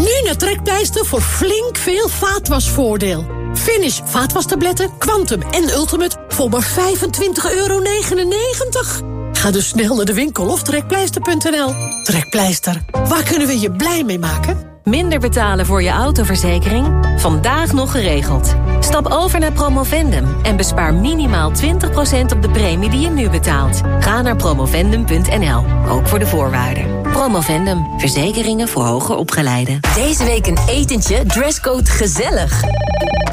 Nu naar Trekpleister voor flink veel vaatwasvoordeel. Finish vaatwastabletten, Quantum en Ultimate voor maar 25,99 euro. Ga dus snel naar de winkel of trekpleister.nl. Trekpleister, waar kunnen we je blij mee maken? Minder betalen voor je autoverzekering? Vandaag nog geregeld. Stap over naar Promovendum en bespaar minimaal 20% op de premie die je nu betaalt. Ga naar promovendum.nl, ook voor de voorwaarden. Promovendum, verzekeringen voor hoger opgeleiden. Deze week een etentje, dresscode gezellig.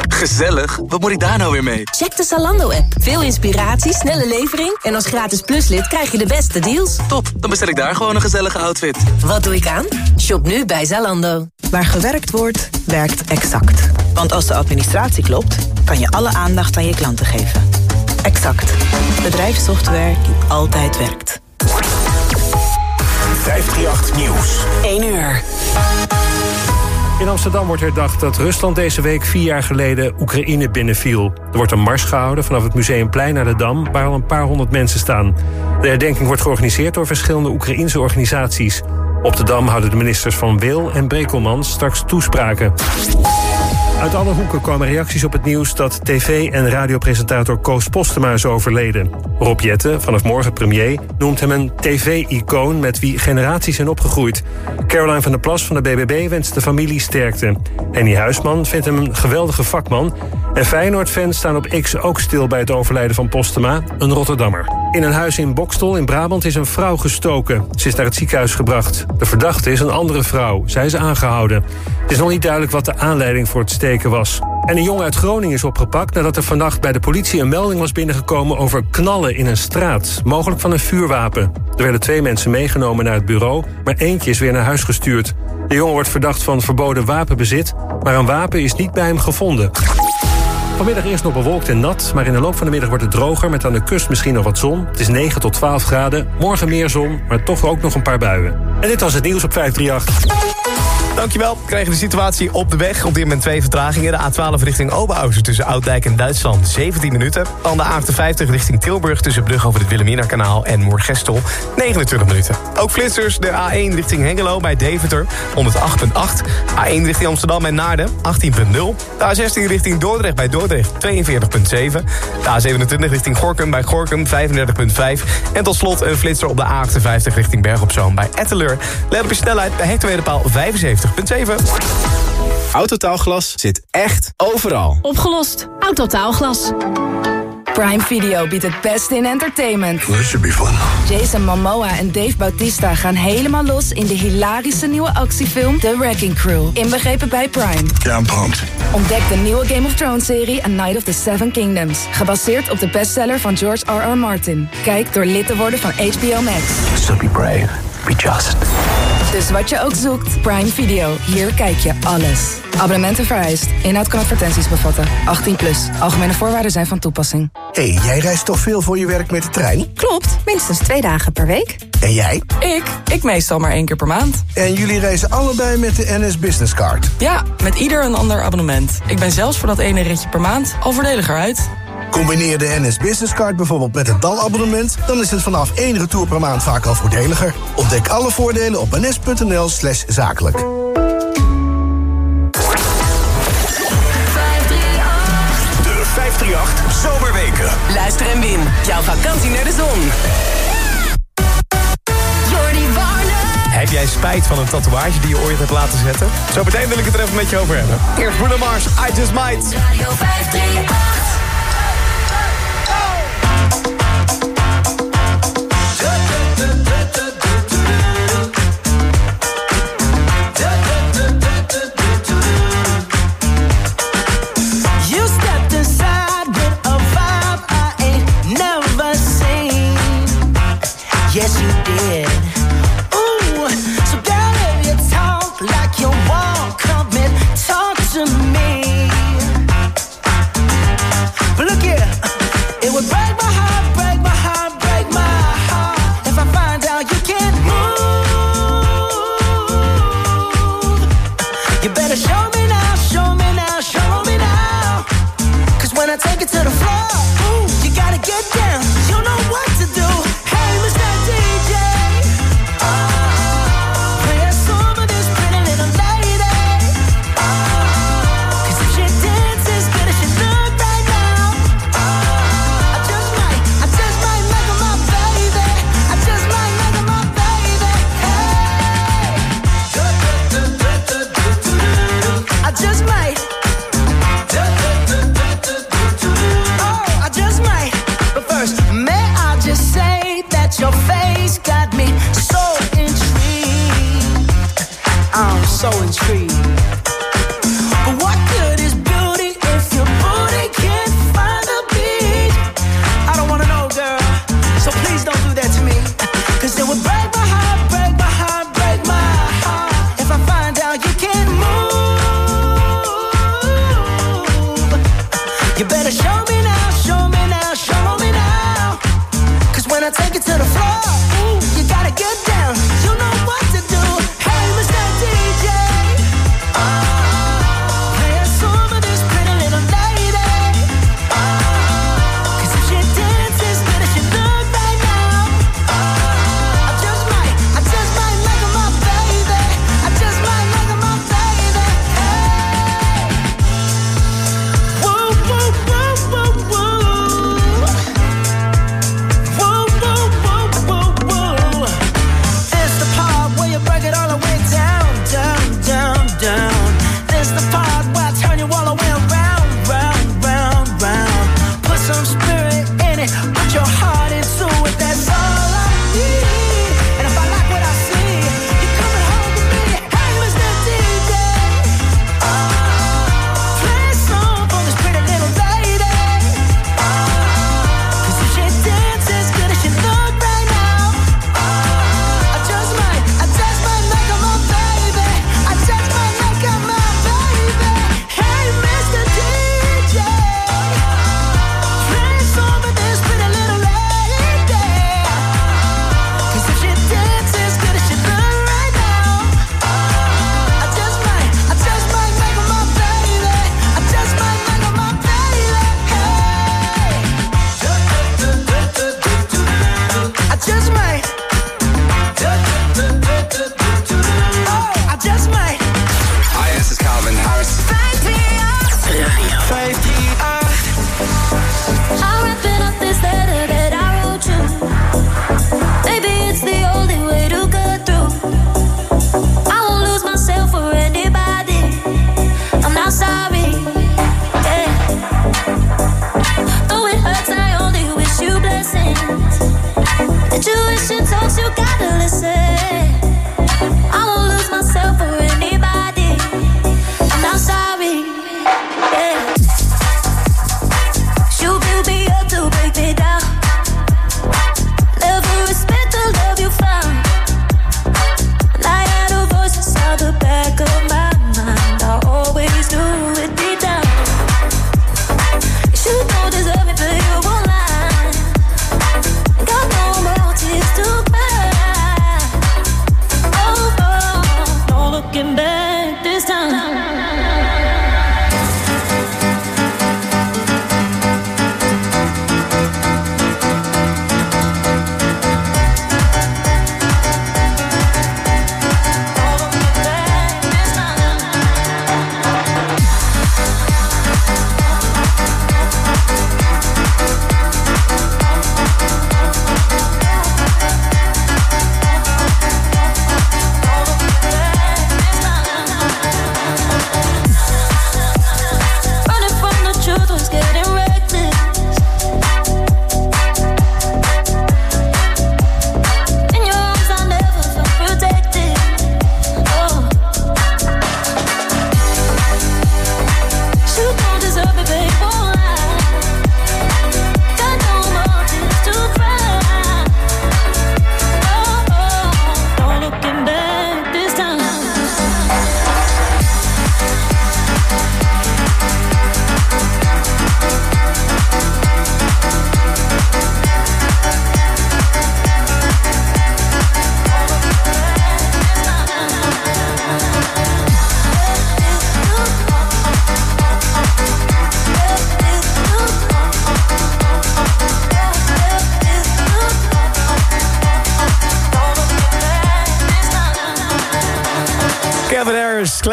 Gezellig? Wat moet ik daar nou weer mee? Check de Zalando-app. Veel inspiratie, snelle levering... en als gratis pluslid krijg je de beste deals. Top, dan bestel ik daar gewoon een gezellige outfit. Wat doe ik aan? Shop nu bij Zalando. Waar gewerkt wordt, werkt Exact. Want als de administratie klopt, kan je alle aandacht aan je klanten geven. Exact. Bedrijfssoftware die altijd werkt. 538 Nieuws. 1 uur. In Amsterdam wordt herdacht dat Rusland deze week vier jaar geleden Oekraïne binnenviel. Er wordt een mars gehouden vanaf het Museumplein naar de Dam, waar al een paar honderd mensen staan. De herdenking wordt georganiseerd door verschillende Oekraïnse organisaties. Op de Dam houden de ministers Van Wil en Brekelman straks toespraken. Uit alle hoeken komen reacties op het nieuws dat tv- en radiopresentator Koos Postema is overleden. Rob Jette, vanaf morgen premier, noemt hem een tv-icoon met wie generaties zijn opgegroeid. Caroline van der Plas van de BBB wenst de familie sterkte. Henny Huisman vindt hem een geweldige vakman. En Feyenoord-fans staan op X ook stil bij het overlijden van Postema, een Rotterdammer. In een huis in Bokstel in Brabant is een vrouw gestoken. Ze is naar het ziekenhuis gebracht. De verdachte is een andere vrouw. Zij is aangehouden. Het is nog niet duidelijk wat de aanleiding voor het was. En een jongen uit Groningen is opgepakt nadat er vannacht bij de politie een melding was binnengekomen over knallen in een straat. Mogelijk van een vuurwapen. Er werden twee mensen meegenomen naar het bureau, maar eentje is weer naar huis gestuurd. De jongen wordt verdacht van verboden wapenbezit, maar een wapen is niet bij hem gevonden. Vanmiddag eerst nog bewolkt en nat, maar in de loop van de middag wordt het droger... met aan de kust misschien nog wat zon. Het is 9 tot 12 graden, morgen meer zon, maar toch ook nog een paar buien. En dit was het nieuws op 538. Dankjewel. We de situatie op de weg. Op dit moment twee vertragingen. De A12 richting Oberhausen tussen Ouddijk en Duitsland 17 minuten. Dan de A58 richting Tilburg tussen Brug over het Wilhelmina-kanaal en Moergestel 29 minuten. Ook flitsers de A1 richting Hengelo bij Deventer 108.8. A1 richting Amsterdam en Naarden 18.0. De A16 richting Dordrecht bij Dordrecht 42.7. De A27 richting Gorkum bij Gorkum 35.5. En tot slot een flitser op de A58 richting Berg op Zoom bij Etteleur. Let op je snelheid bij hectometerpaal 75. 90.7. Autotaalglas zit echt overal. Opgelost. Autotaalglas. Prime Video biedt het beste in entertainment. This should be fun. Jason Momoa en Dave Bautista gaan helemaal los in de hilarische nieuwe actiefilm The Wrecking Crew. Inbegrepen bij Prime. Yeah, I'm pumped. Ontdek de nieuwe Game of Thrones serie A Night of the Seven Kingdoms. Gebaseerd op de bestseller van George R.R. Martin. Kijk door lid te worden van HBO Max. So be brave. Be just. Dus wat je ook zoekt, Prime Video. Hier kijk je alles. Abonnementen vereist. Inhoud kan advertenties bevatten. 18 plus. Algemene voorwaarden zijn van toepassing. hey, jij reist toch veel voor je werk met de trein? Klopt, minstens twee dagen per week. En jij? Ik? Ik meestal maar één keer per maand. En jullie reizen allebei met de NS Business Card? Ja, met ieder een ander abonnement. Ik ben zelfs voor dat ene ritje per maand al voordeliger uit. Combineer de NS Business Card bijvoorbeeld met het DAL-abonnement... dan is het vanaf één retour per maand vaak al voordeliger. Ontdek alle voordelen op ns.nl slash zakelijk. De 538 Zomerweken. Luister en win. Jouw vakantie naar de zon. Heb jij spijt van een tatoeage die je ooit hebt laten zetten? Zo meteen wil ik het er even met je over hebben. Eerst Bruno Mars, I Just Might. Radio 538.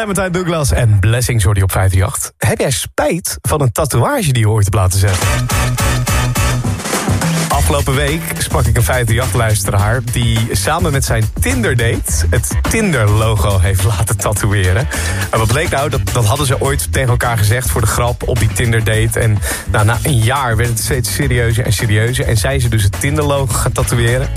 Clementine Douglas en Blessings hoorde je op 538. Heb jij spijt van een tatoeage die je ooit hebt laten zetten? Afgelopen week sprak ik een 538-luisteraar... die samen met zijn Tinder-date het Tinder-logo heeft laten tatoeëren. En wat bleek nou? Dat, dat hadden ze ooit tegen elkaar gezegd voor de grap op die Tinder-date. En nou, na een jaar werd het steeds serieuzer en serieuzer... en zijn ze dus het Tinder-logo gaan tatoeëren.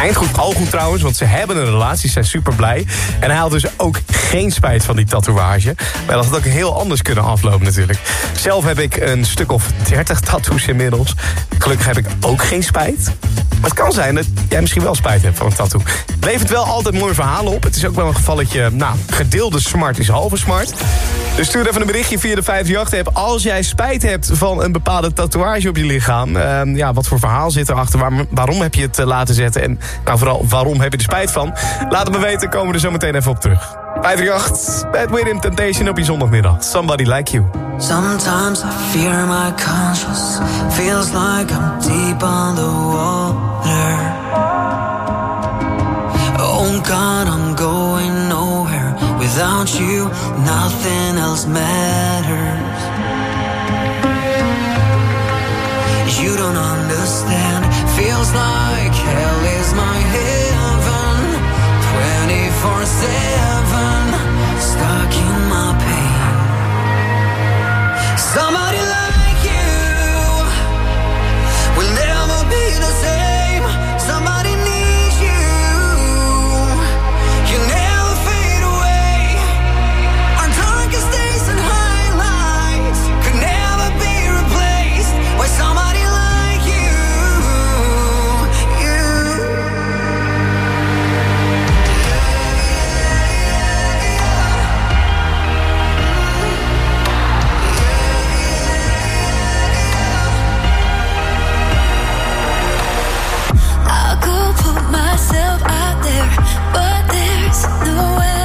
Eindgoed al goed trouwens, want ze hebben een relatie, zijn super blij. En hij had dus ook geen spijt van die tatoeage. Maar dat had ook heel anders kunnen aflopen natuurlijk. Zelf heb ik een stuk of 30 tattoos inmiddels. Gelukkig heb ik ook geen spijt. Maar het kan zijn dat jij misschien wel spijt hebt van een tattoo. Het wel altijd mooie verhalen op. Het is ook wel een gevalletje, nou, gedeelde smart is halve smart. Dus stuur even een berichtje via de 538-app. Als jij spijt hebt van een bepaalde tatoeage op je lichaam... Uh, ja, wat voor verhaal zit erachter? Waar, waarom heb je het uh, laten zetten? En nou, vooral, waarom heb je er spijt van? Laat het me weten, komen we er zo meteen even op terug. 538, Bad With Temptation op je zondagmiddag. Somebody Like You. Sometimes I fear my conscience. Feels like I'm deep on the water. Oh God, I'm going nowhere. Without you, nothing else matters. You don't understand. Feels like hell is my heaven. 24-7 myself out there, but there's no ever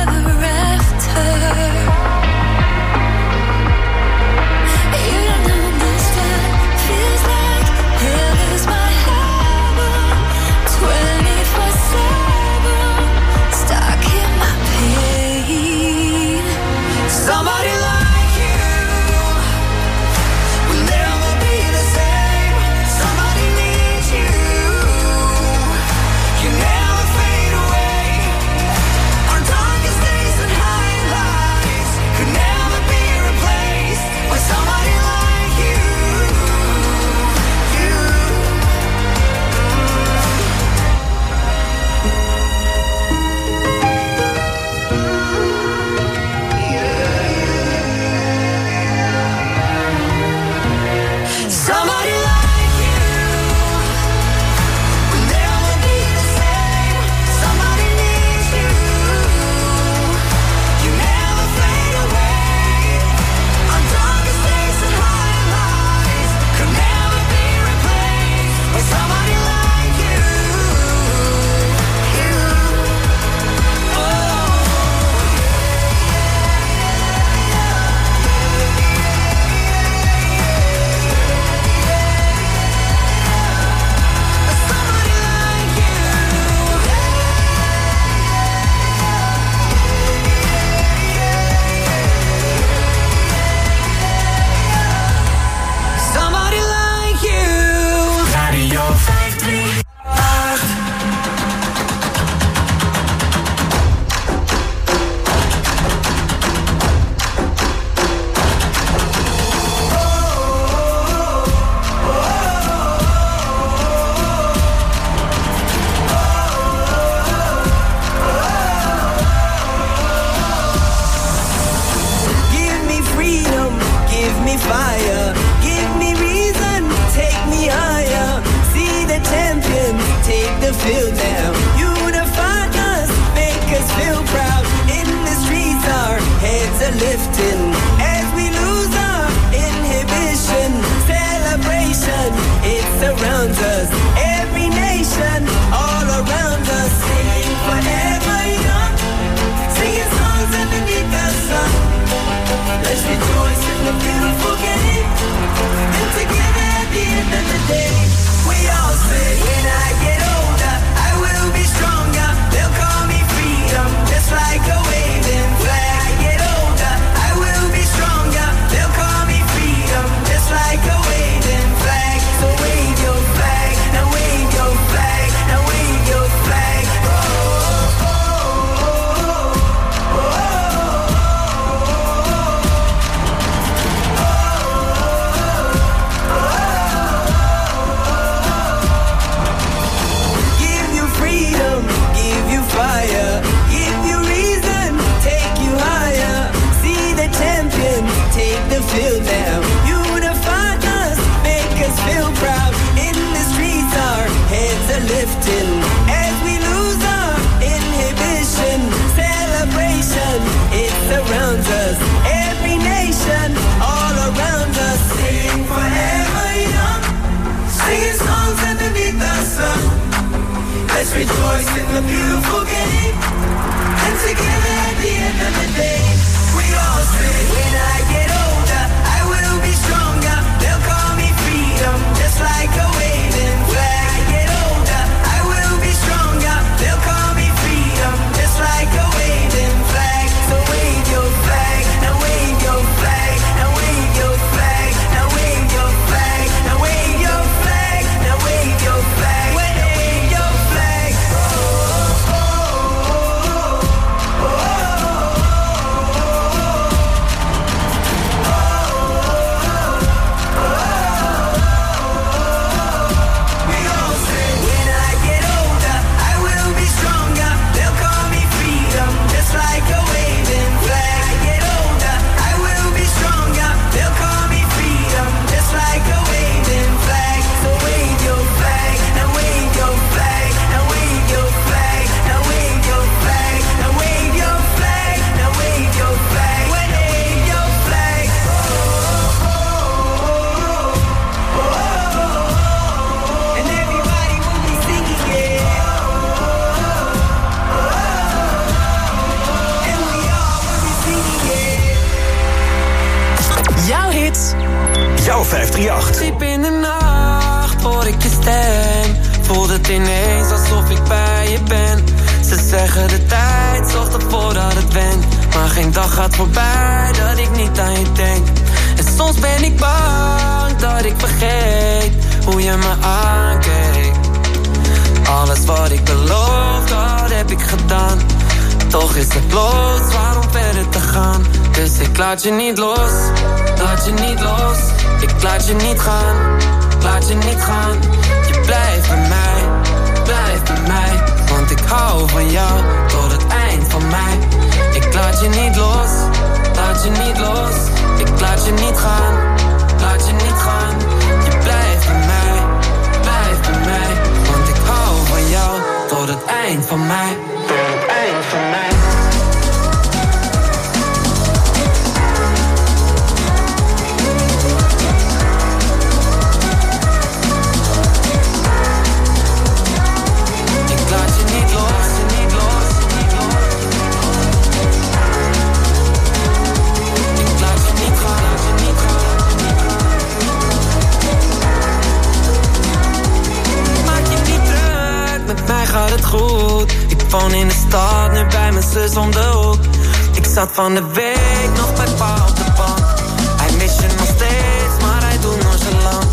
zat van de week nog bij pa op de bank. Hij mist je nog steeds, maar hij doet nog zo lang.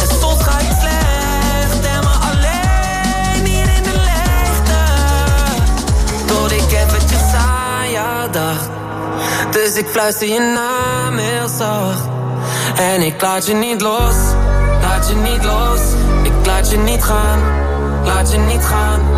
En soms ga ik slecht en maar alleen hier in de leegte. Door ik eventjes aan jou dacht. Dus ik fluister je naam heel zacht. En ik laat je niet los, laat je niet los. Ik laat je niet gaan, laat je niet gaan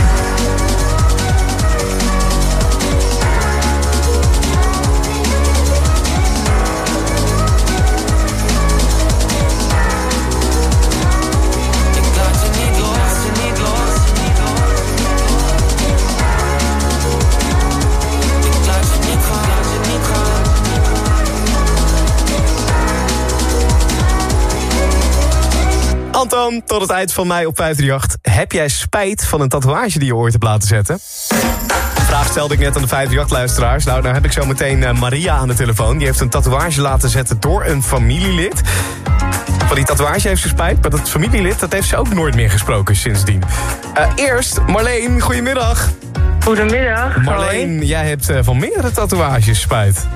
Anton, tot het eind van mei op 538. Heb jij spijt van een tatoeage die je ooit hebt laten zetten? De vraag stelde ik net aan de 538-luisteraars. Nou, nou heb ik zo meteen eh, Maria aan de telefoon. Die heeft een tatoeage laten zetten door een familielid. Van die tatoeage heeft ze spijt, maar dat familielid... dat heeft ze ook nooit meer gesproken sindsdien. Eh, eerst, Marleen, goedemiddag. Goedemiddag. Marleen, jij hebt eh, van meerdere tatoeages spijt.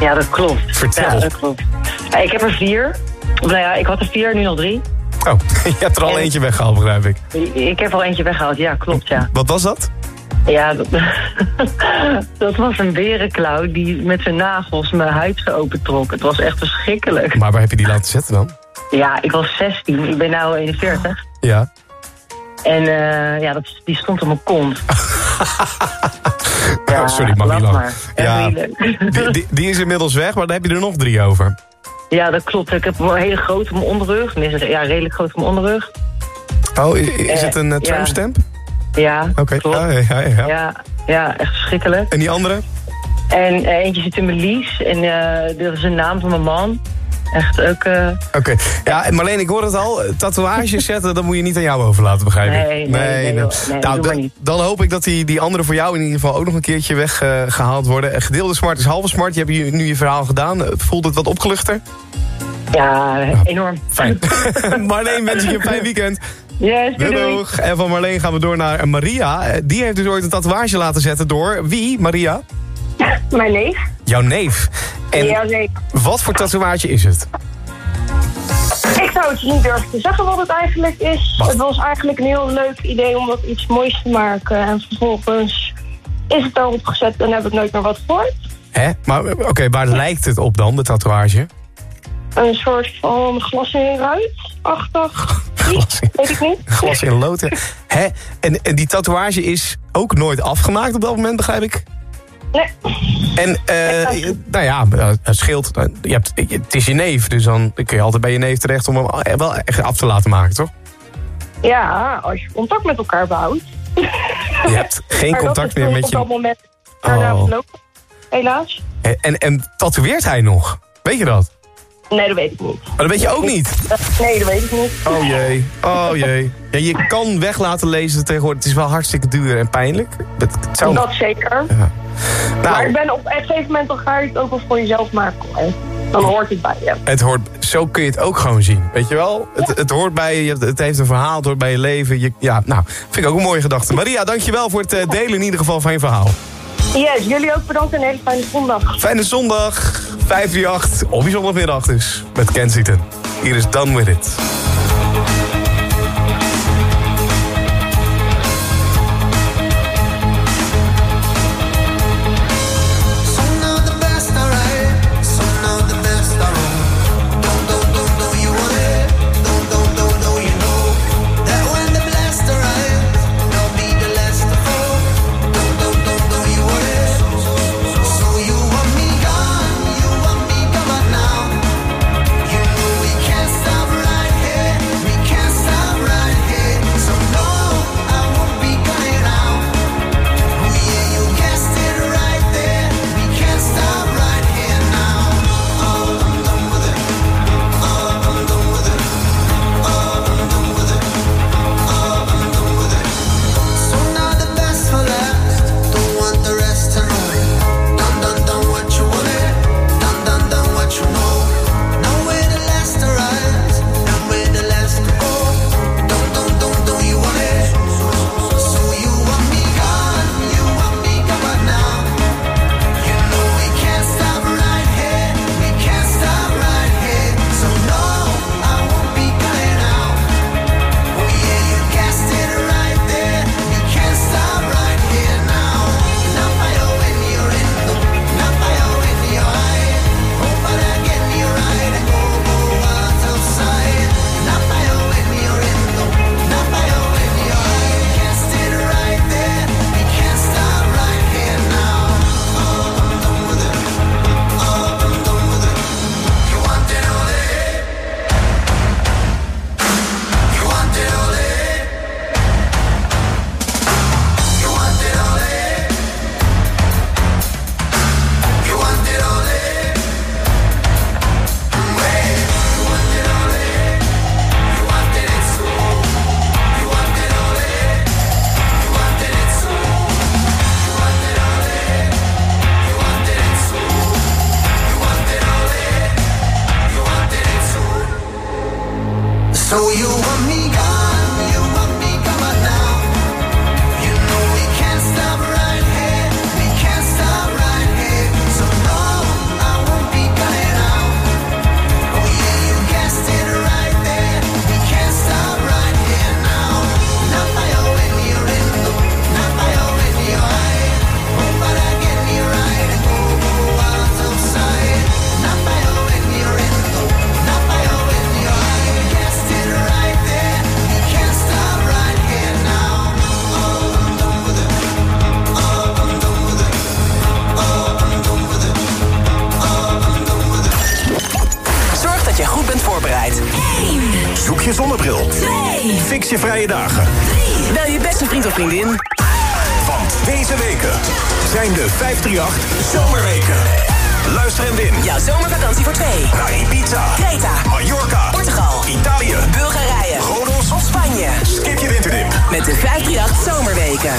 Ja, dat klopt. Vertel. Ja, dat klopt. Ik heb er vier. Nou ja, ik had er vier, nu al drie. Oh, je hebt er al eentje weggehaald, begrijp ik. Ik heb al eentje weggehaald, ja, klopt, ja. Wat was dat? Ja, dat, dat was een berenklauw die met zijn nagels mijn huid geopend opentrok. Het was echt verschrikkelijk. Maar waar heb je die laten zetten dan? Ja, ik was 16. Ik ben nu 41. Ja. En eh, ja, dat, die stond op mijn kont. ja, sorry, mag Ja, die, die, die, is inmiddels weg, maar dan heb je er nog drie over. Ja, dat klopt. Ik heb een hele grote op mijn onderrug. Tenminste, Ja, redelijk groot op mijn onderrug. Oh, is Eh, het een uh, ja. Trump-stamp? Ja, Oké, klopt. ja, ja, ja. Ja, ja, echt verschrikkelijk. En die andere? En eh, eentje zit in mijn lies. En dat is een naam van mijn man. Echt ook... eh, Oké. Ja, en Marleen, ik hoor het al. Tatoeages zetten, dat moet je niet aan jou overlaten, begrijp ik. Nee, nee, nee, nou, doe da- maar niet. dan hoop ik dat die, die andere voor jou in ieder geval ook nog een keertje weggehaald worden. Eh, Gedeelde smart is halve smart. Je hebt hier nu je verhaal gedaan. Voelt het wat opgeluchter? ja, enorm. Fijn. Marleen, wens ik je een fijn weekend. Yes, doei. En van Marleen gaan we door naar Maria. Eh, Die heeft dus ooit een tatoeage laten zetten door wie, Maria? Mijn neef. Jouw neef. En wat voor tatoeage is het? Ik zou het niet durven te zeggen wat het eigenlijk is. Het was eigenlijk een heel leuk idee om wat iets moois te maken. En vervolgens is het daarop gezet en heb ik nooit meer wat gehoord. Hè? Maar eh, oké, waar lijkt het op dan, de tatoeage? Een soort van glas in ruit-achtig iets, weet ik niet. Glas in loten. Hè? En, en die tatoeage is ook nooit afgemaakt op dat moment, begrijp ik? Nee. En, eh, nou ja, eh, het scheelt. Eh, Je hebt, het is je neef, dus dan kun je altijd bij je neef terecht om hem eh, wel echt af te laten maken, toch? Ja, als je contact met elkaar behoudt. Je hebt geen Maar contact meer toen met op dat je... moment Oh. Helaas. En, en, en tatoeëert hij nog? Weet je dat? Nee, dat weet ik niet. Maar dat weet je ook niet. Nee, dat weet ik niet. Oh jee, oh jee. Ja, je kan weg laten lezen tegenwoordig. Het is wel hartstikke duur en pijnlijk. Het zou... Dat zeker. Ja. Maar Nou, ik ben op een gegeven moment dan ga je het ook wel voor jezelf maken. Dan hoort het bij je. het hoort, zo kun je het ook gewoon zien. Weet je wel? Het, het hoort bij je, het heeft een verhaal, het hoort bij je leven. Je, ja, nou, vind ik ook een mooie gedachte. Maria, dankjewel voor het eh, delen in ieder geval van je verhaal. Yes, jullie ook bedankt en een hele fijne zondag. Fijne zondag, 538, op je zondagmiddag dus, met Kensington. Hier is Done With It. Zonnebril. 2. Fix je vrije dagen. Bel je beste vriend of vriendin. Want deze weken zijn de 538 Zomerweken. Luister en win. Jouw zomervakantie voor twee. Naar Ibiza, Creta, Mallorca, Portugal, Italië, Bulgarije, Rodos of Spanje. Skip je winterdip. Met de 538 Zomerweken.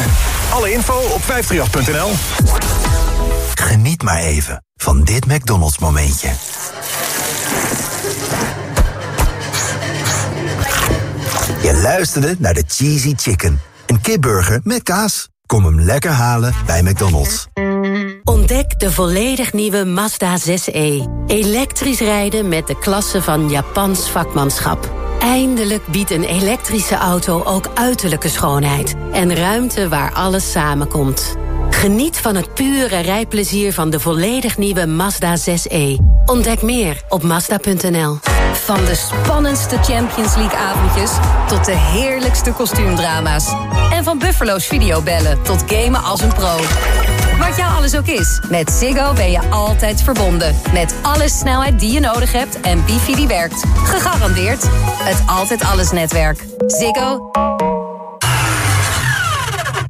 Alle info op 538.nl. Geniet maar even van dit McDonald's momentje. Je luisterde naar de Cheesy Chicken. Een kipburger met kaas. Kom hem lekker halen bij McDonald's. Ontdek de volledig nieuwe Mazda 6e. Elektrisch rijden met de klasse van Japans vakmanschap. Eindelijk biedt een elektrische auto ook uiterlijke schoonheid. En ruimte waar alles samenkomt. Geniet van het pure rijplezier van de volledig nieuwe Mazda 6e. Ontdek meer op Mazda.nl. Van de spannendste Champions League avondjes tot de heerlijkste kostuumdrama's. En van Buffalo's videobellen tot gamen als een pro. Wat jou alles ook is, met Ziggo ben je altijd verbonden. Met alle snelheid die je nodig hebt en wifi die werkt. Gegarandeerd het Altijd Alles netwerk. Ziggo.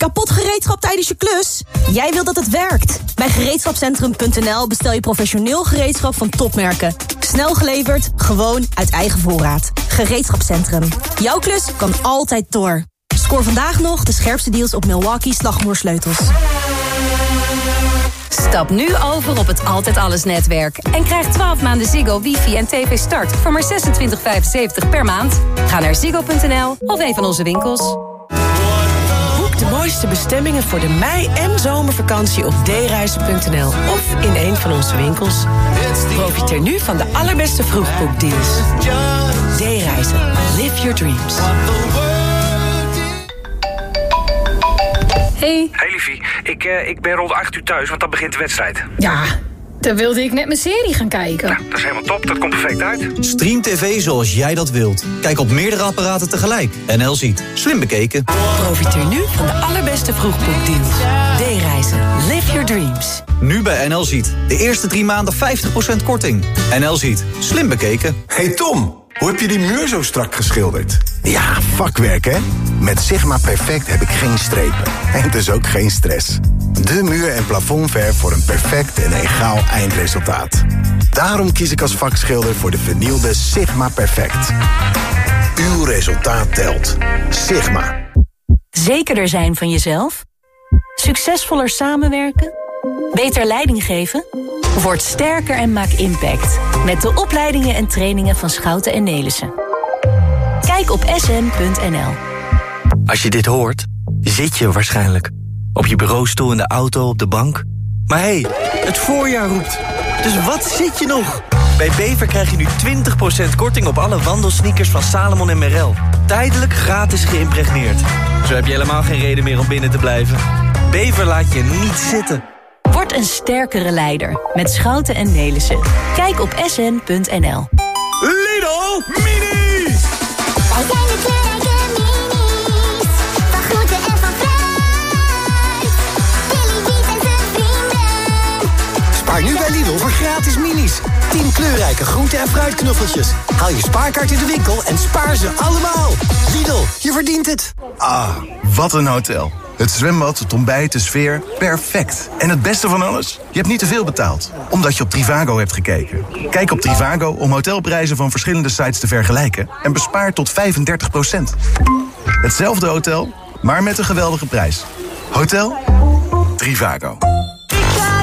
Kapot gereedschap tijdens je klus? Jij wilt dat het werkt. Bij gereedschapcentrum.nl bestel je professioneel gereedschap van topmerken. Snel geleverd, gewoon uit eigen voorraad. Gereedschapcentrum. Jouw klus kan altijd door. Scoor vandaag nog de scherpste deals op Milwaukee slagmoersleutels. Stap nu over op het Altijd Alles netwerk. En krijg 12 maanden Ziggo, wifi en tv start voor maar 26,75 per maand. Ga naar ziggo.nl of een van onze winkels. De mooiste bestemmingen voor de mei- en zomervakantie op dereizen.nl of in een van onze winkels. Profiteer nu van de allerbeste vroegboekdeals. D-reizen. Live your dreams. Hey. Hey liefie, ik, eh, ik ben rond 8 uur thuis, want dan begint de wedstrijd. Ja, dan wilde ik net mijn serie gaan kijken. Nou, dat is helemaal top, dat komt perfect uit. Stream TV zoals jij dat wilt. Kijk op meerdere apparaten tegelijk. NL ziet. Slim bekeken. Profiteer nu van de allerbeste vroegboekdeals. D-reizen. Live your dreams. Nu bij NL ziet. De eerste drie maanden 50% korting. NL ziet. Slim bekeken. Hey Tom, hoe heb je die muur zo strak geschilderd? Ja, vakwerk hè? Met Sigma Perfect heb ik geen strepen. En dus ook geen stress. De muur- en plafondverf voor een perfect en egaal eindresultaat. Daarom kies ik als vakschilder voor de vernielde Sigma Perfect. Uw resultaat telt. Sigma. Zekerder zijn van jezelf? Succesvoller samenwerken? Beter leiding geven? Word sterker en maak impact. Met de opleidingen en trainingen van Schouten en Nelissen. Kijk op sn.nl. Als je dit hoort, zit je waarschijnlijk. Op je bureaustoel, in de auto, op de bank. Maar hé, hey, het voorjaar roept. Dus wat zit je nog? Bij Bever krijg je nu 20% korting op alle wandelsneakers van Salomon en Merrell. Tijdelijk gratis geïmpregneerd. Zo heb je helemaal geen reden meer om binnen te blijven. Bever laat je niet zitten. Word een sterkere leider met Schouten en Nelissen. Kijk op sn.nl. Lidl Mini! Bij Lidl voor gratis minis. 10 kleurrijke groente- en fruitknuffeltjes. Haal je spaarkaart in de winkel en spaar ze allemaal. Lidl, je verdient het. Ah, wat een hotel. Het zwembad, het ontbijt, de sfeer, perfect. En het beste van alles? Je hebt niet te veel betaald, omdat je op Trivago hebt gekeken. Kijk op Trivago om hotelprijzen van verschillende sites te vergelijken... en bespaar tot 35% Hetzelfde hotel, maar met een geweldige prijs. Hotel Trivago.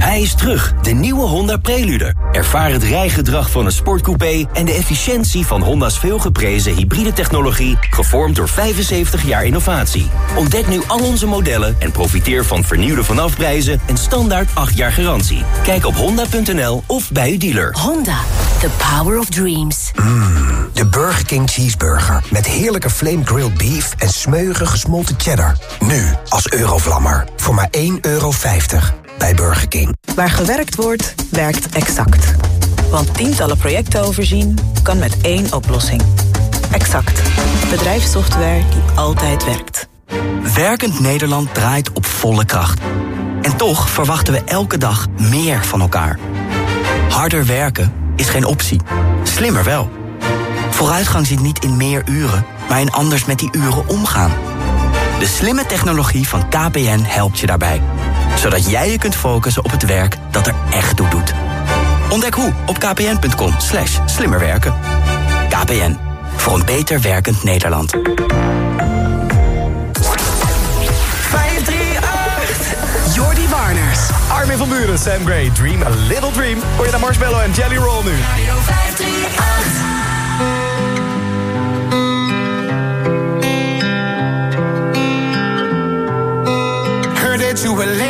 Hij is terug, de nieuwe Honda Prelude. Ervaar het rijgedrag van een sportcoupé en de efficiëntie van Honda's veelgeprezen hybride technologie, gevormd door 75 jaar innovatie. Ontdek nu al onze modellen en profiteer van vernieuwde vanafprijzen en standaard 8 jaar garantie. Kijk op honda.nl of bij uw dealer. Honda, the power of dreams. De Burger King Cheeseburger. Met heerlijke flame grilled beef en smeuige gesmolten cheddar. Nu als Eurovlammer. Voor maar 1,50 euro bij Burger King. Waar gewerkt wordt, werkt exact. Want tientallen projecten overzien kan met één oplossing. Exact. Bedrijfssoftware die altijd werkt. Werkend Nederland draait op volle kracht. En toch verwachten we elke dag meer van elkaar. Harder werken is geen optie. Slimmer wel. Vooruitgang zit niet in meer uren, maar in anders met die uren omgaan. De slimme technologie van KPN helpt je daarbij. Zodat jij je kunt focussen op het werk dat er echt toe doet. Ontdek hoe op kpn.com slash slimmerwerken. KPN, voor een beter werkend Nederland. 538. Jordi Warners. Armin van Buren, Sam Gray, Dream a Little Dream. Hoor je naar Marshmallow en Jelly Roll nu. Radio 538. Heard that you were late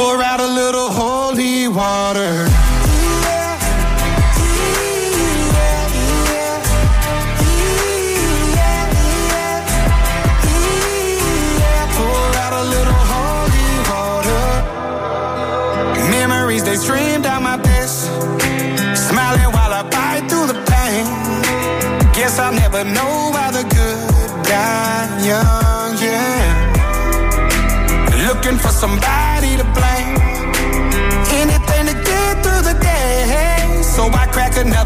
Pour out a little holy water. Yeah, pour out a little holy water. Memories they stream down my face. Smiling while I bite through the pain. Guess I'll never know why the good die young, yeah. Looking for somebody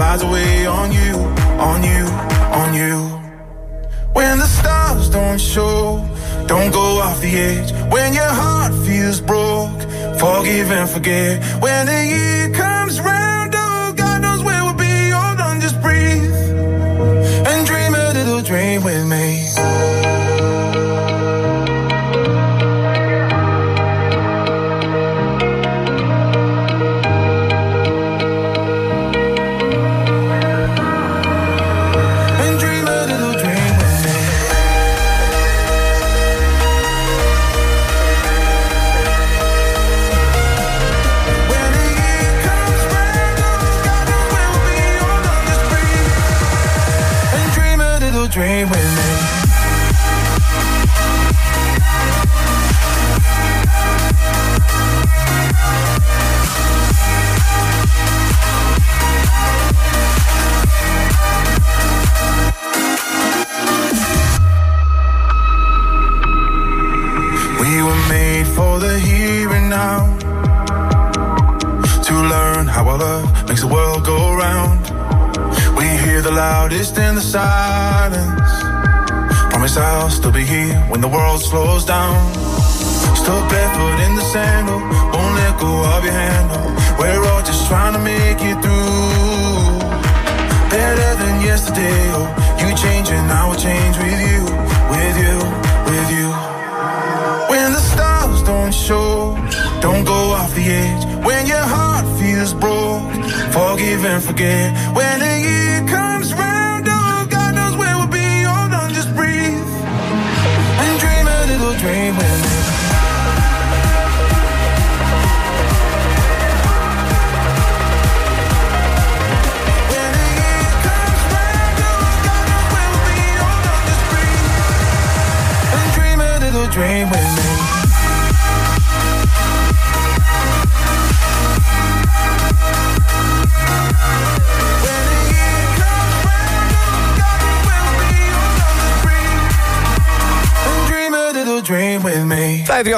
flies away on you, on you, on you. When the stars don't show, don't go off the edge. When your heart feels broke, forgive and forget. When with me.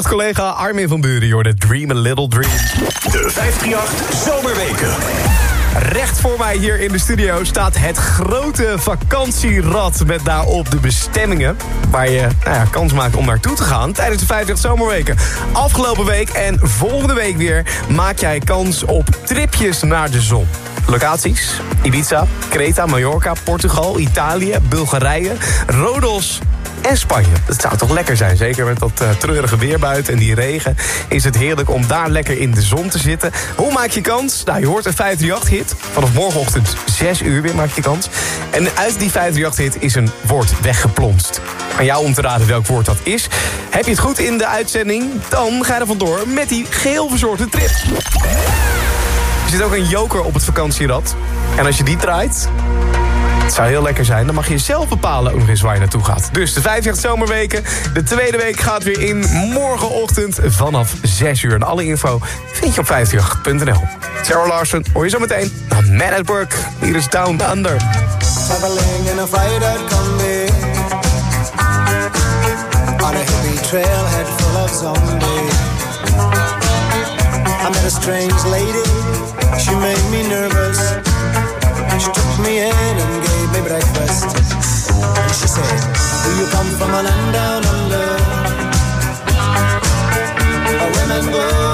Me. 538-collega Armin van Buren, joh, de Dream a Little Dream. De 538 Zomerweken. Recht voor mij hier in de studio staat het grote vakantierad... met daarop de bestemmingen waar je nou ja, kans maakt om naartoe te gaan... tijdens de 50 zomerweken. Afgelopen week en volgende week weer maak jij kans op tripjes naar de zon. Locaties? Ibiza, Creta, Mallorca, Portugal, Italië, Bulgarije, Rodos en Spanje. Dat zou toch lekker zijn, zeker met dat eh, treurige weer buiten en die regen. Is het heerlijk om daar lekker in de zon te zitten. Hoe maak je kans? Nou, je hoort een 538-hit. Vanaf morgenochtend 6 uur weer maak je kans. En uit die 538-hit is een woord weggeplonst. Aan jou om te raden welk woord dat is. Heb je het goed in de uitzending? Dan ga je er vandoor met die geel verzorgde trip. Er zit ook een joker op het vakantierad. En als je die draait, het zou heel lekker zijn. Dan mag je zelf bepalen ook nog eens waar je naartoe gaat. Dus de 50 zomerweken. De tweede week gaat weer in morgenochtend vanaf 6 uur. En alle info vind je op 50.nl. Sarah Larsen, hoor je zo meteen. Man at Work. Hier is Down Under. A full of I met a strange lady, she made me nervous She took me in and gave breakfast. And she said, do you come from a land down under? Where women go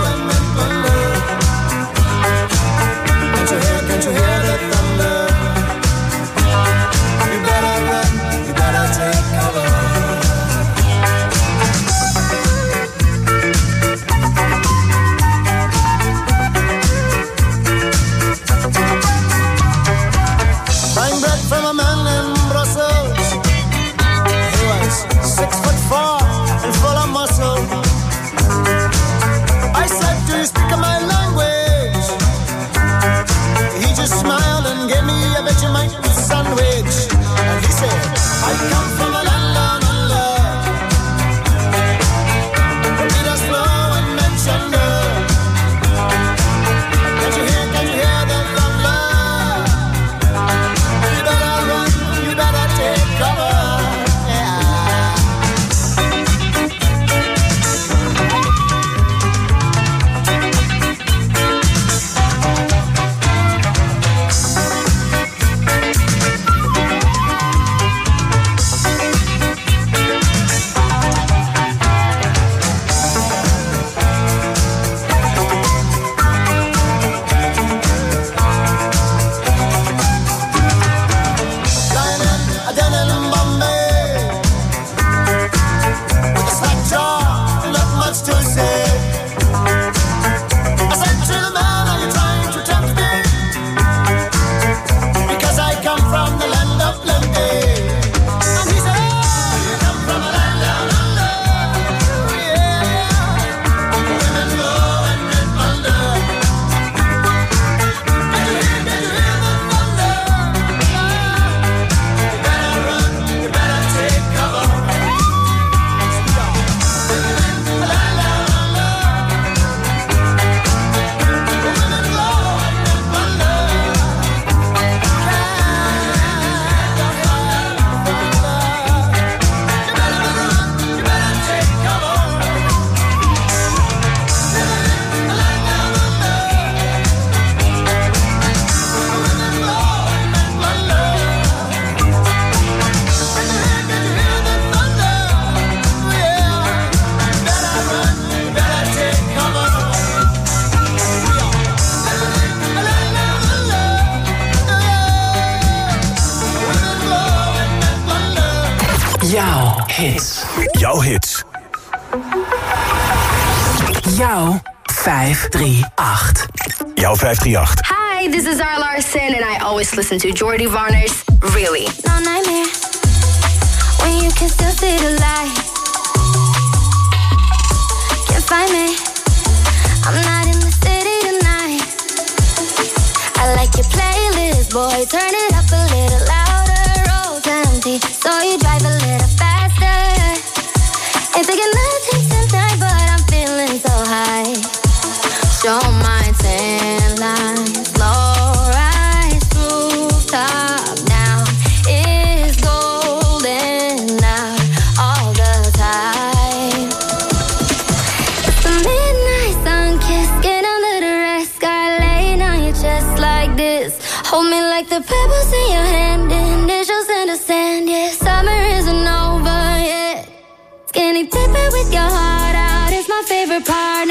jouw hits. Jouw 538. Jouw 538. Hi, this is R. Larson and I always listen to Jordy Varner's Really. No nightmare. When you can still see the light. Can't find me. I'm not in the city tonight. I like your playlist, boy. Turn it up a little louder. Road's empty, so you drive a little Ain't thinking nothing tonight, but I'm feeling so high. Show my tan lines. apart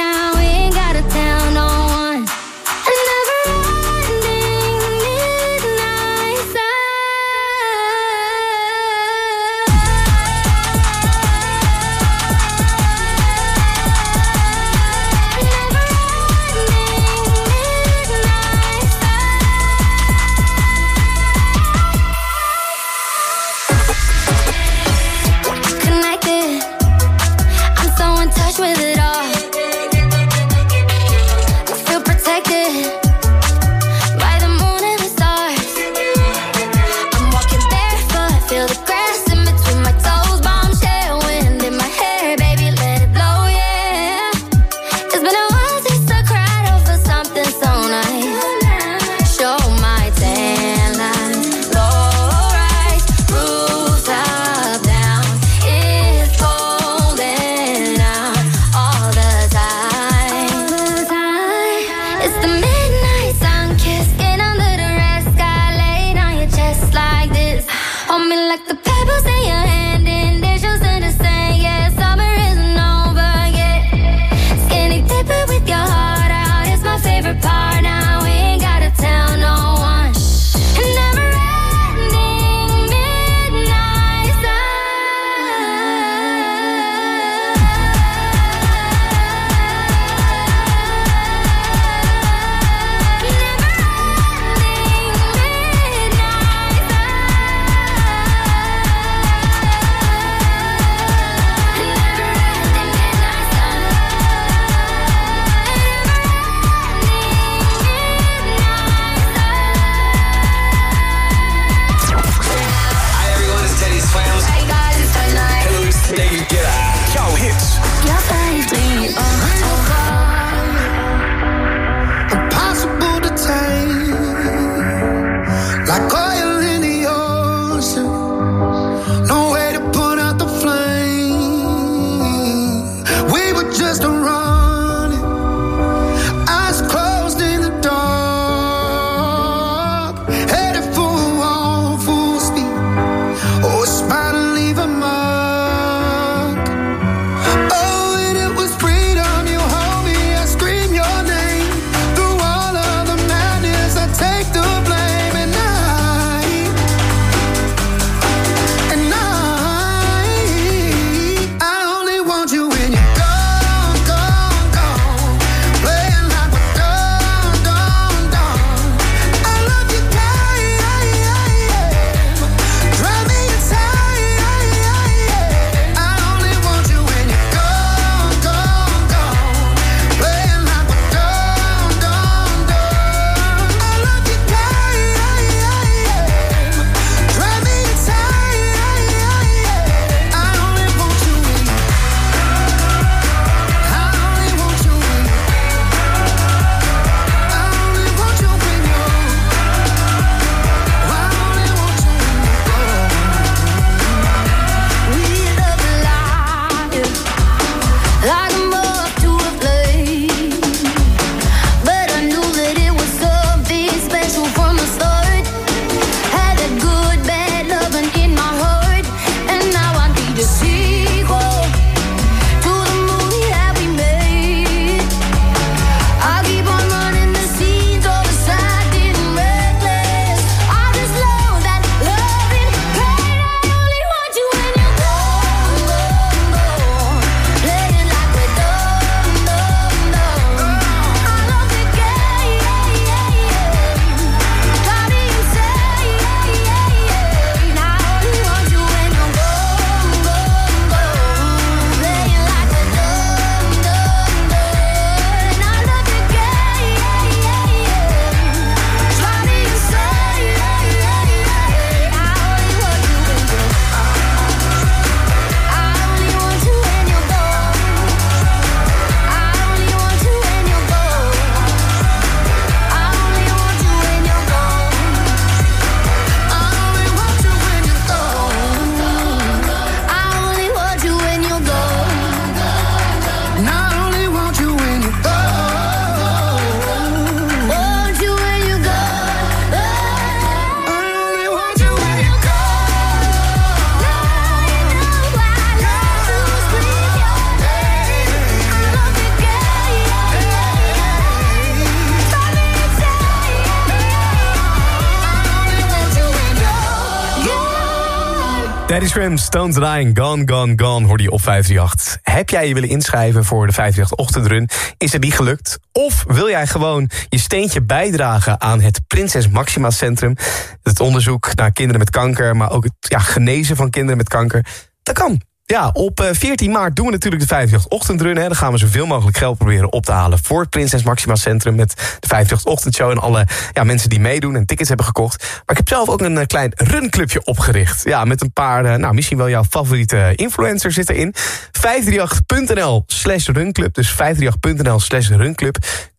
Shrimp, Stones Gone, Gone, Gone, hoorde je op 538. Heb jij je willen inschrijven voor de 538 Ochtendrun? Is het niet gelukt? Of wil jij gewoon je steentje bijdragen aan het Prinses Maxima Centrum? Het onderzoek naar kinderen met kanker, maar ook het ja, genezen van kinderen met kanker. Dat kan. Ja, op eh, 14 maart doen we natuurlijk de 58 Ochtendrun. Hè. Dan gaan we zoveel mogelijk geld proberen op te halen... voor het Prinses Maxima Centrum met de 58 Ochtendshow... en alle ja, mensen die meedoen en tickets hebben gekocht. Maar ik heb zelf ook een eh, klein runclubje opgericht. Ja, met een paar, eh, nou misschien wel jouw favoriete influencers zitten in. 538.nl slash runclub, dus 538.nl slash runclub...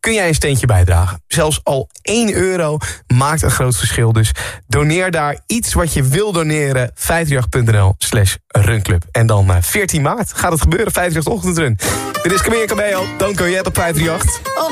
kun jij een steentje bijdragen. Zelfs al 1 euro maakt een groot verschil. Dus doneer daar iets wat je wil doneren. 538.nl slash runclub. En dan eh, 14 maart gaat het gebeuren, 538 Ochtendrun. Dit is Camille Cabello, Don't Go Yet op 538. Oh,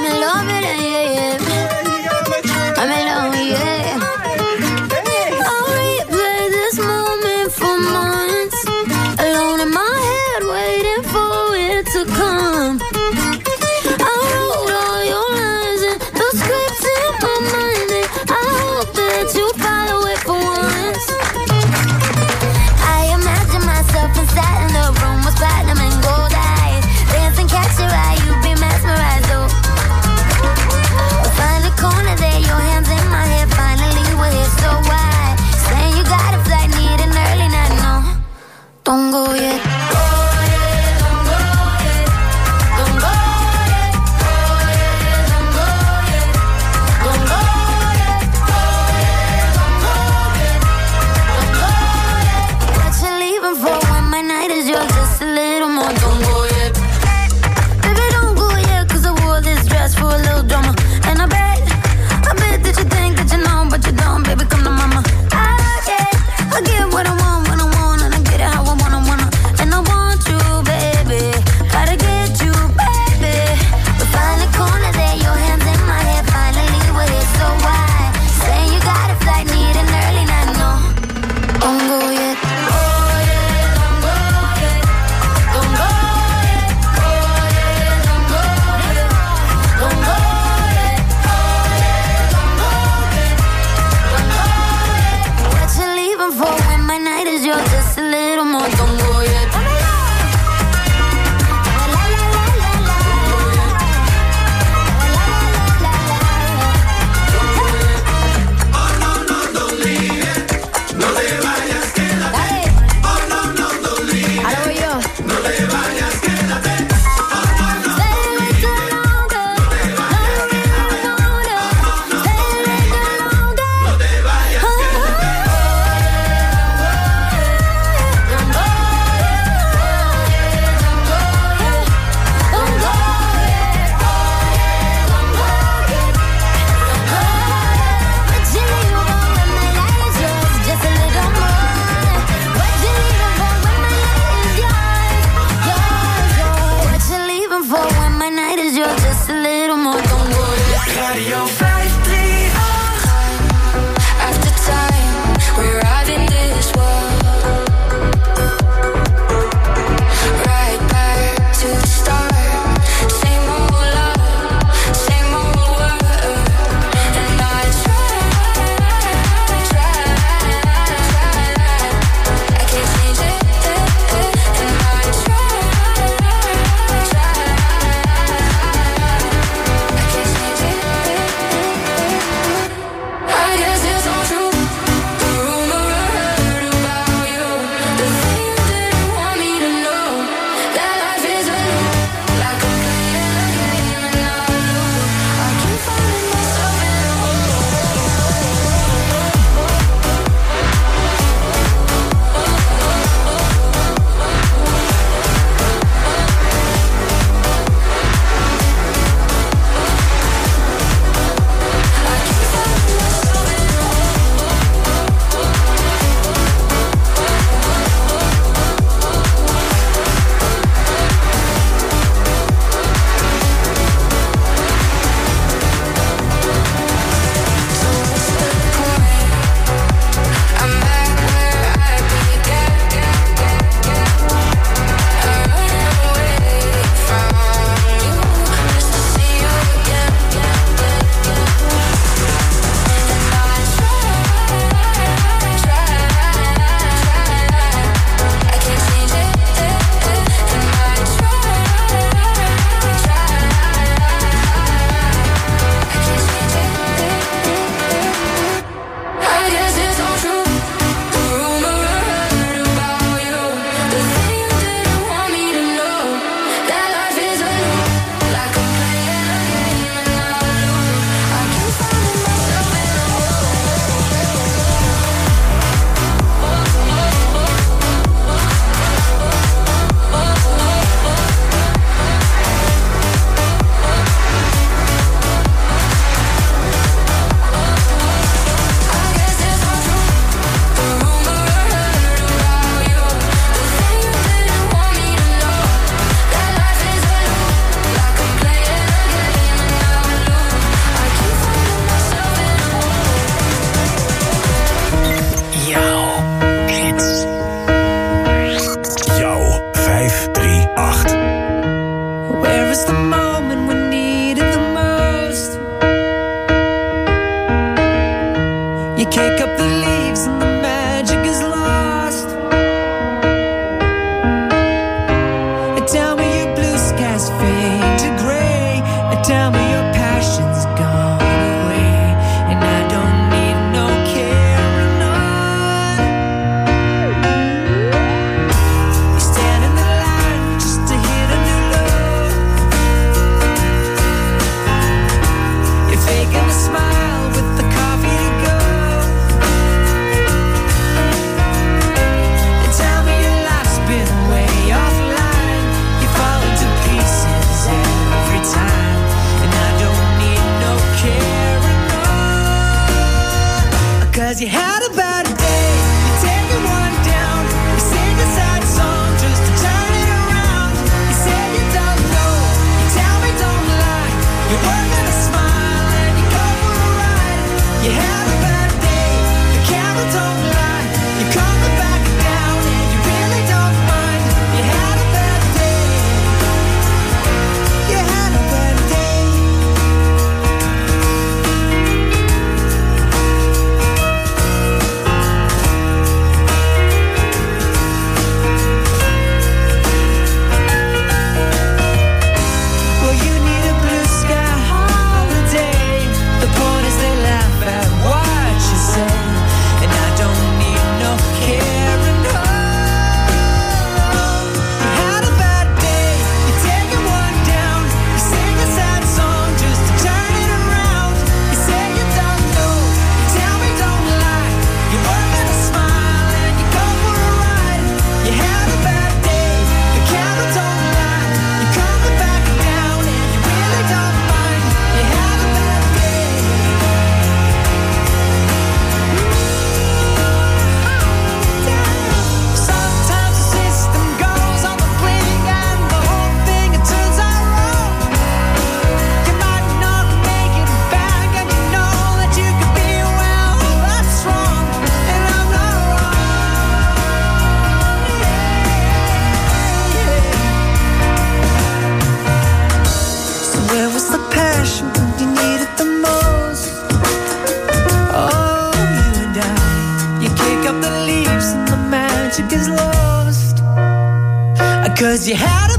you had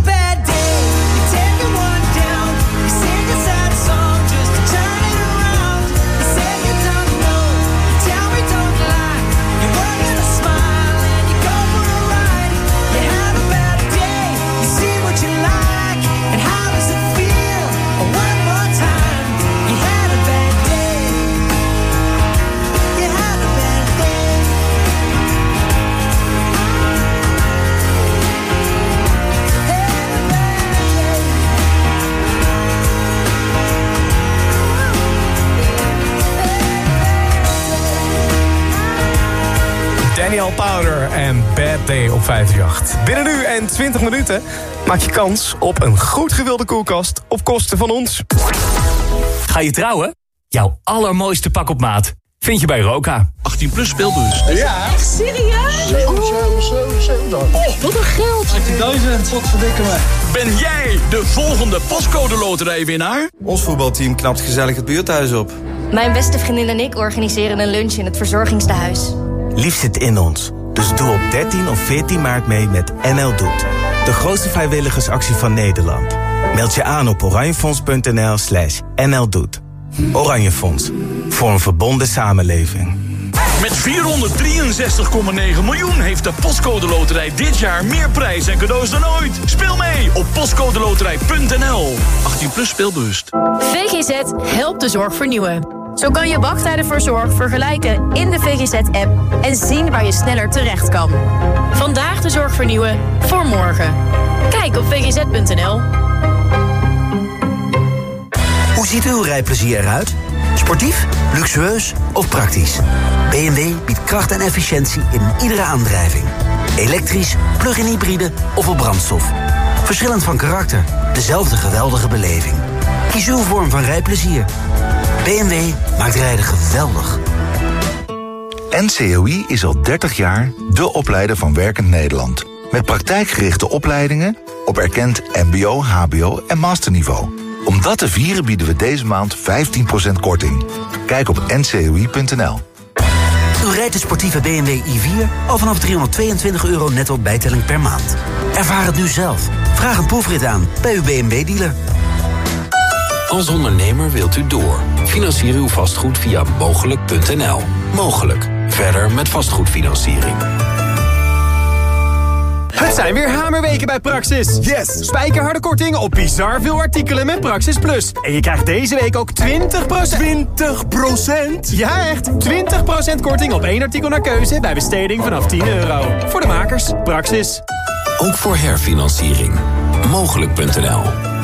Day op 538. Binnen nu en 20 minuten maak je kans op een goed gewilde koelkast op kosten van ons. Ga je trouwen? Jouw allermooiste pak op maat vind je bij Roka. 18 plus speelbus. Ja. Echt serieus? Oh, wat een geld. 18.000, wat verdikken me. Ben jij de volgende postcode loterijwinnaar? Ons voetbalteam knapt gezellig het buurthuis op. Mijn beste vriendin en ik organiseren een lunch in het verzorgingstehuis. Lief zit in ons. Dus doe op 13 of 14 maart mee met NL Doet. De grootste vrijwilligersactie van Nederland. Meld je aan op oranjefonds.nl slash NL Doet. Oranje Fonds. Voor een verbonden samenleving. Met 463,9 miljoen heeft de Postcode Loterij dit jaar meer prijs en cadeaus dan ooit. Speel mee op postcodeloterij.nl. 18 plus speelbewust. VGZ helpt de zorg vernieuwen. Zo kan je wachttijden voor zorg vergelijken in de VGZ-app en zien waar je sneller terecht kan. Vandaag de zorg vernieuwen voor morgen. Kijk op vgz.nl. Hoe ziet uw rijplezier eruit? Sportief, luxueus of praktisch? BMW biedt kracht en efficiëntie in iedere aandrijving. Elektrisch, plug-in hybride of op brandstof. Verschillend van karakter, dezelfde geweldige beleving. Kies uw vorm van rijplezier. BMW maakt rijden geweldig. NCOI is al 30 jaar de opleider van Werkend Nederland. Met praktijkgerichte opleidingen op erkend mbo, hbo en masterniveau. Om dat te vieren bieden we deze maand 15% korting. Kijk op ncoi.nl. U rijdt de sportieve BMW i4 al vanaf 322 euro netto bijtelling per maand. Ervaar het nu zelf. Vraag een proefrit aan bij uw BMW-dealer. Als ondernemer wilt u door. Financier uw vastgoed via mogelijk.nl. Mogelijk. Verder met vastgoedfinanciering. Het zijn weer hamerweken bij Praxis. Yes! Spijkerharde korting op bizar veel artikelen met Praxis Plus. En je krijgt deze week ook 20%... 20%? Ja, echt! 20% korting op één artikel naar keuze bij besteding vanaf 10 euro. Voor de makers, Praxis. Ook voor herfinanciering. Mogelijk.nl.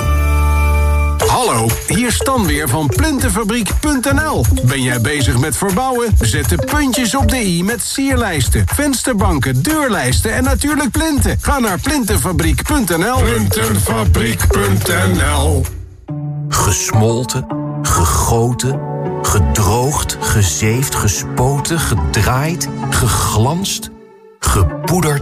Hallo, hier Stan weer van Plintenfabriek.nl. Ben jij bezig met verbouwen? Zet de puntjes op de i met sierlijsten, vensterbanken, deurlijsten en natuurlijk plinten. Ga naar Plintenfabriek.nl. Plintenfabriek.nl Gesmolten, gegoten, gedroogd, gezeefd, gespoten, gedraaid, geglanst, gepoederd,